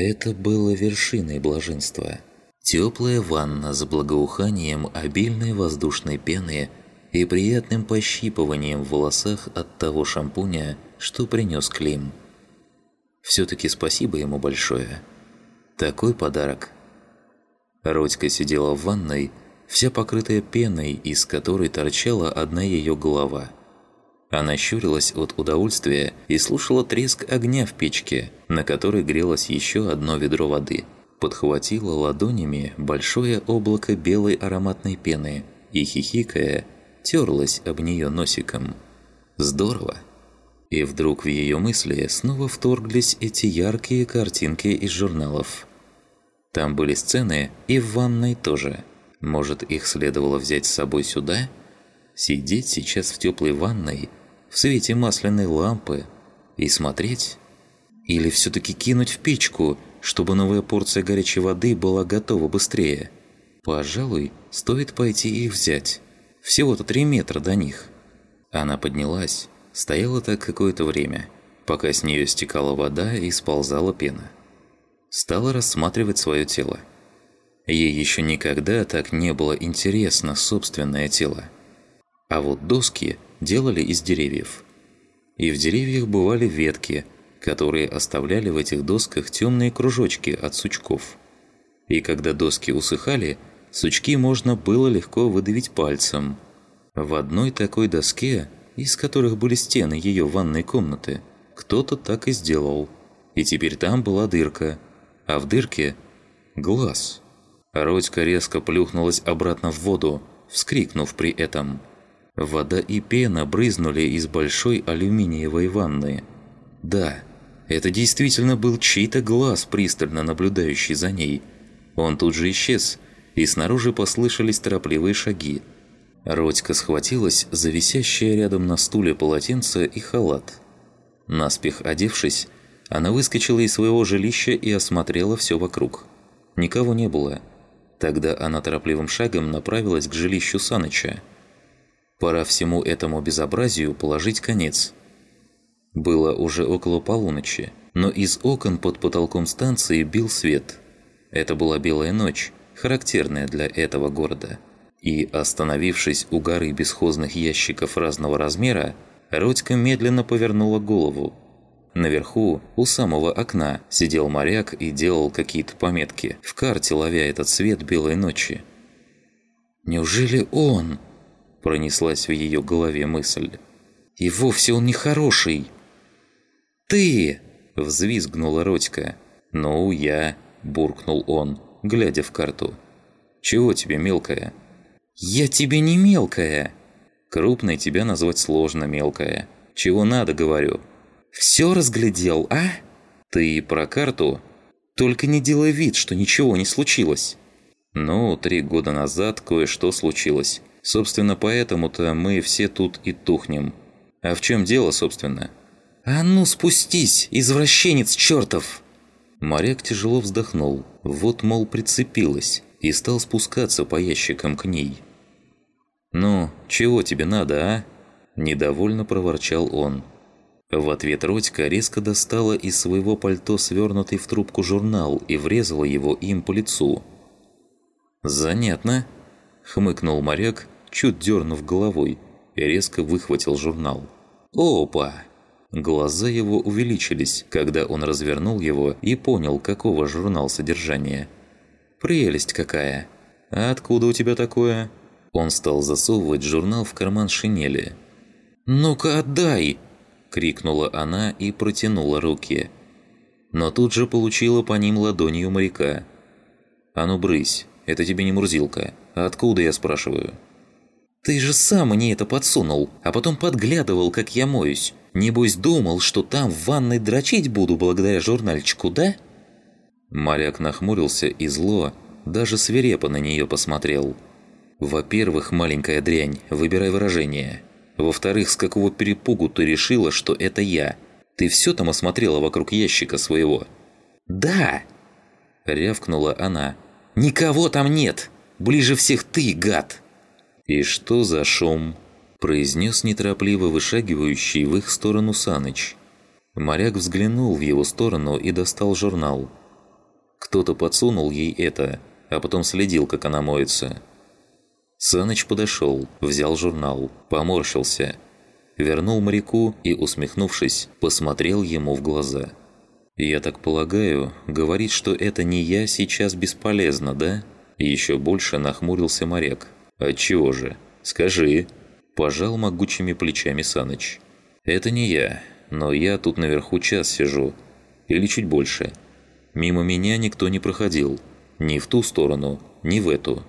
Это было вершиной блаженства. Теплая ванна с благоуханием обильной воздушной пены и приятным пощипыванием в волосах от того шампуня, что принес Клим. Все-таки спасибо ему большое. Такой подарок. Родька сидела в ванной, вся покрытая пеной, из которой торчала одна ее голова. Она щурилась от удовольствия и слушала треск огня в печке, на которой грелось еще одно ведро воды. Подхватила ладонями большое облако белой ароматной пены и, хихикая, терлась об нее носиком. Здорово! И вдруг в ее мысли снова вторглись эти яркие картинки из журналов. Там были сцены и в ванной тоже. Может, их следовало взять с собой сюда? Сидеть сейчас в теплой ванной, в свете масляной лампы и смотреть? Или все-таки кинуть в печку, чтобы новая порция горячей воды была готова быстрее? Пожалуй, стоит пойти их взять. Всего-то три метра до них. Она поднялась, стояла так какое-то время, пока с нее стекала вода и сползала пена. Стала рассматривать свое тело. Ей еще никогда так не было интересно собственное тело. А вот доски делали из деревьев. И в деревьях бывали ветки, которые оставляли в этих досках темные кружочки от сучков. И когда доски усыхали, Сучки можно было легко выдавить пальцем. В одной такой доске, из которых были стены ее ванной комнаты, кто-то так и сделал. И теперь там была дырка, а в дырке – глаз. Родька резко плюхнулась обратно в воду, вскрикнув при этом. Вода и пена брызнули из большой алюминиевой ванны. Да, это действительно был чей-то глаз, пристально наблюдающий за ней. Он тут же исчез – и снаружи послышались торопливые шаги. Родька схватилась за висящее рядом на стуле полотенце и халат. Наспех одевшись, она выскочила из своего жилища и осмотрела все вокруг. Никого не было. Тогда она торопливым шагом направилась к жилищу Саныча. Пора всему этому безобразию положить конец. Было уже около полуночи, но из окон под потолком станции бил свет. Это была белая ночь, характерное для этого города. И, остановившись у горы бесхозных ящиков разного размера, Родька медленно повернула голову. Наверху, у самого окна, сидел моряк и делал какие-то пометки, в карте ловя этот свет белой ночи. «Неужели он?» – пронеслась в ее голове мысль. «И вовсе он не хороший!» «Ты!» – взвизгнула Родька. «Ну, я!» – буркнул он глядя в карту. «Чего тебе, мелкая?» «Я тебе не мелкая!» «Крупной тебя назвать сложно, мелкая. Чего надо, говорю». «Все разглядел, а?» «Ты про карту?» «Только не делай вид, что ничего не случилось». «Ну, три года назад кое-что случилось. Собственно, поэтому-то мы все тут и тухнем. А в чем дело, собственно?» «А ну спустись, извращенец чертов!» Моряк тяжело вздохнул. Вот, мол, прицепилась. И стал спускаться по ящикам к ней. «Ну, чего тебе надо, а?» Недовольно проворчал он. В ответ Родька резко достала из своего пальто свернутый в трубку журнал и врезала его им по лицу. «Занятно», — хмыкнул моряк, чуть дернув головой, и резко выхватил журнал. «Опа!» Глаза его увеличились, когда он развернул его и понял, какого журнал содержания. «Прелесть какая! А откуда у тебя такое?» Он стал засовывать журнал в карман шинели. «Ну-ка отдай!» – крикнула она и протянула руки. Но тут же получила по ним ладонью моряка. «А ну брысь, это тебе не Мурзилка. А откуда, я спрашиваю?» «Ты же сам мне это подсунул, а потом подглядывал, как я моюсь. Небось думал, что там в ванной дрочить буду благодаря журнальчику, да?» Моряк нахмурился и зло, даже свирепо на нее посмотрел. «Во-первых, маленькая дрянь, выбирай выражение. Во-вторых, с какого перепугу ты решила, что это я? Ты все там осмотрела вокруг ящика своего?» «Да!» – рявкнула она. «Никого там нет! Ближе всех ты, гад!» «И что за шум?» произнес неторопливо вышагивающий в их сторону Саныч. Моряк взглянул в его сторону и достал журнал. Кто-то подсунул ей это, а потом следил, как она моется. Саныч подошел, взял журнал, поморщился, вернул моряку и, усмехнувшись, посмотрел ему в глаза. «Я так полагаю, говорить, что это не я, сейчас бесполезно, да?» Еще больше нахмурился моряк. «Отчего же? Скажи!» Пожал могучими плечами Саныч. «Это не я, но я тут наверху час сижу. Или чуть больше. Мимо меня никто не проходил. Ни в ту сторону, ни в эту.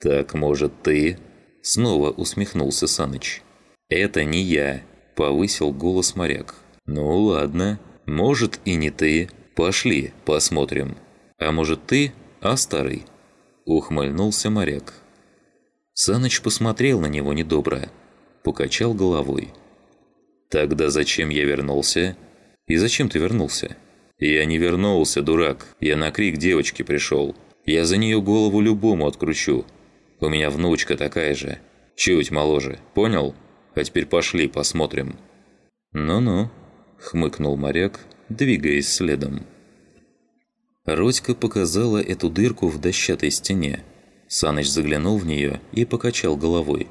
Так, может, ты?» Снова усмехнулся Саныч. «Это не я», – повысил голос моряк. «Ну ладно, может и не ты. Пошли, посмотрим. А может ты, а старый?» Ухмыльнулся моряк. Саныч посмотрел на него недобро, покачал головой. «Тогда зачем я вернулся?» «И зачем ты вернулся?» «Я не вернулся, дурак. Я на крик девочки пришел. Я за нее голову любому откручу. У меня внучка такая же. Чуть моложе. Понял? А теперь пошли, посмотрим». «Ну-ну», — хмыкнул моряк, двигаясь следом. Родька показала эту дырку в дощатой стене. Саныч заглянул в нее и покачал головой.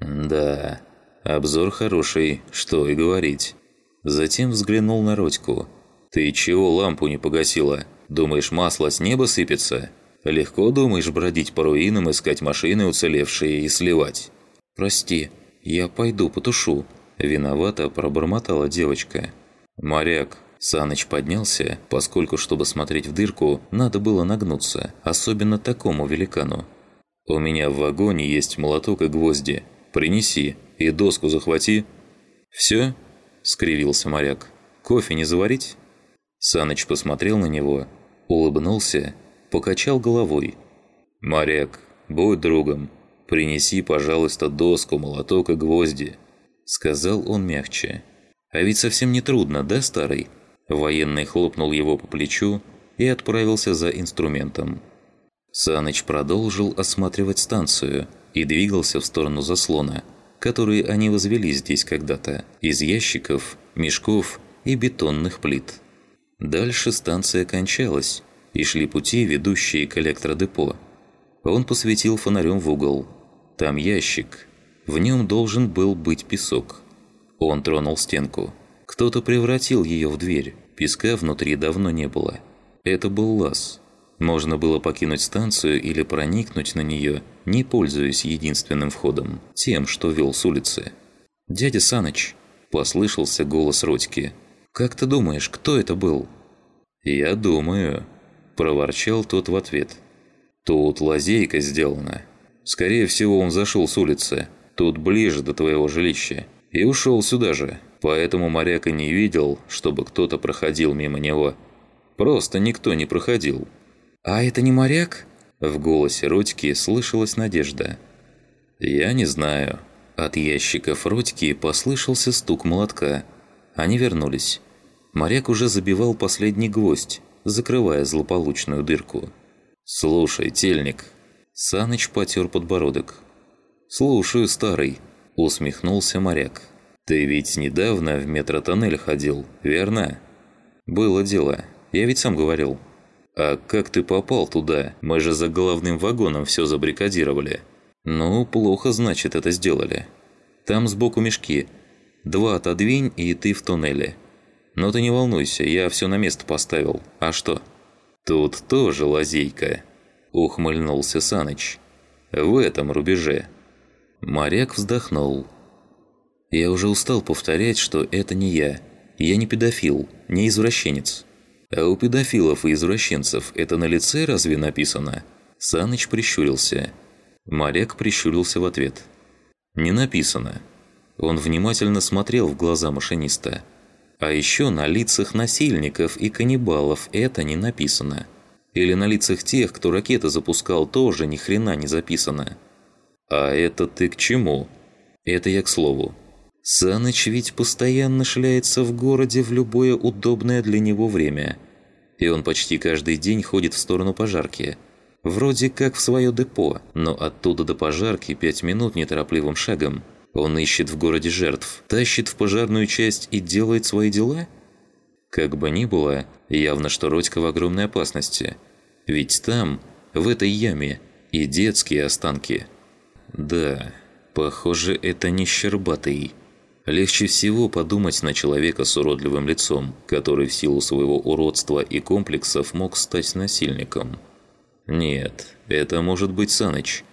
«Да, обзор хороший, что и говорить». Затем взглянул на Родьку. «Ты чего лампу не погасила? Думаешь, масло с неба сыпется? Легко думаешь бродить по руинам, искать машины уцелевшие и сливать?» «Прости, я пойду потушу», – виновато пробормотала девочка. «Моряк, Саныч поднялся, поскольку, чтобы смотреть в дырку, надо было нагнуться, особенно такому великану. «У меня в вагоне есть молоток и гвозди. Принеси и доску захвати». «Все?» – скривился моряк. «Кофе не заварить?» Саныч посмотрел на него, улыбнулся, покачал головой. «Моряк, будь другом. Принеси, пожалуйста, доску, молоток и гвозди», – сказал он мягче. «А ведь совсем не трудно, да, старый?» Военный хлопнул его по плечу и отправился за инструментом. Саныч продолжил осматривать станцию и двигался в сторону заслона, который они возвели здесь когда-то, из ящиков, мешков и бетонных плит. Дальше станция кончалась, и шли пути, ведущие к электродепо. Он посветил фонарем в угол. Там ящик. В нем должен был быть песок. Он тронул стенку. Кто-то превратил ее в дверь. Песка внутри давно не было. Это был лаз. Можно было покинуть станцию или проникнуть на нее, не пользуясь единственным входом, тем, что вел с улицы. «Дядя Саныч!» – послышался голос Родьки. «Как ты думаешь, кто это был?» «Я думаю», – проворчал тот в ответ. «Тут лазейка сделана. Скорее всего, он зашел с улицы. Тут ближе до твоего жилища. И ушел сюда же. Поэтому моряк и не видел, чтобы кто-то проходил мимо него. Просто никто не проходил. «А это не моряк?» В голосе Родьки слышалась надежда. «Я не знаю». От ящиков Родьки послышался стук молотка. Они вернулись. Моряк уже забивал последний гвоздь, закрывая злополучную дырку. «Слушай, тельник». Саныч потер подбородок. «Слушаю, старый», – усмехнулся моряк. «Ты ведь недавно в метротоннель ходил, верно?» «Было дело. Я ведь сам говорил». «А как ты попал туда? Мы же за головным вагоном все забрикадировали». «Ну, плохо, значит, это сделали. Там сбоку мешки. Два отодвинь, и ты в туннеле. Но ты не волнуйся, я все на место поставил. А что?» «Тут тоже лазейка», – ухмыльнулся Саныч. «В этом рубеже». Моряк вздохнул. Я уже устал повторять, что это не я. Я не педофил, не извращенец. А у педофилов и извращенцев это на лице разве написано? Саныч прищурился. Моряк прищурился в ответ. Не написано. Он внимательно смотрел в глаза машиниста. А еще на лицах насильников и каннибалов это не написано. Или на лицах тех, кто ракеты запускал, тоже ни хрена не записано. А это ты к чему? Это я к слову. Саныч ведь постоянно шляется в городе в любое удобное для него время. И он почти каждый день ходит в сторону пожарки. Вроде как в свое депо, но оттуда до пожарки пять минут неторопливым шагом. Он ищет в городе жертв, тащит в пожарную часть и делает свои дела? Как бы ни было, явно что Родька в огромной опасности. Ведь там, в этой яме, и детские останки. Да, похоже, это не Щербатый. Легче всего подумать на человека с уродливым лицом, который в силу своего уродства и комплексов мог стать насильником. Нет, это может быть Саныч.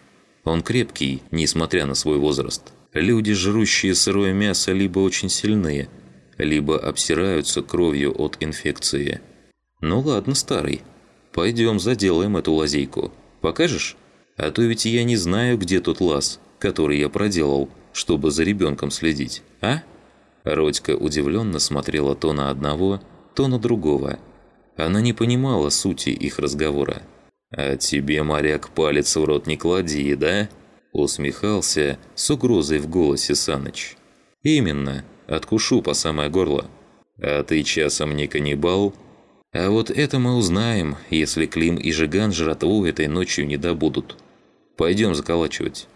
Он крепкий, несмотря на свой возраст. Люди, жрущие сырое мясо, либо очень сильные, либо обсираются кровью от инфекции. Ну ладно, старый. Пойдем заделаем эту лазейку. Покажешь? А то ведь я не знаю, где тот лаз, который я проделал, чтобы за ребенком следить, а?» Родька удивленно смотрела то на одного, то на другого. Она не понимала сути их разговора. «А тебе, моряк, палец в рот не клади, да?» Усмехался с угрозой в голосе Саныч. «Именно, откушу по самое горло. А ты часом не каннибал?» «А вот это мы узнаем, если Клим и Жиган жратву этой ночью не добудут. Пойдем заколачивать».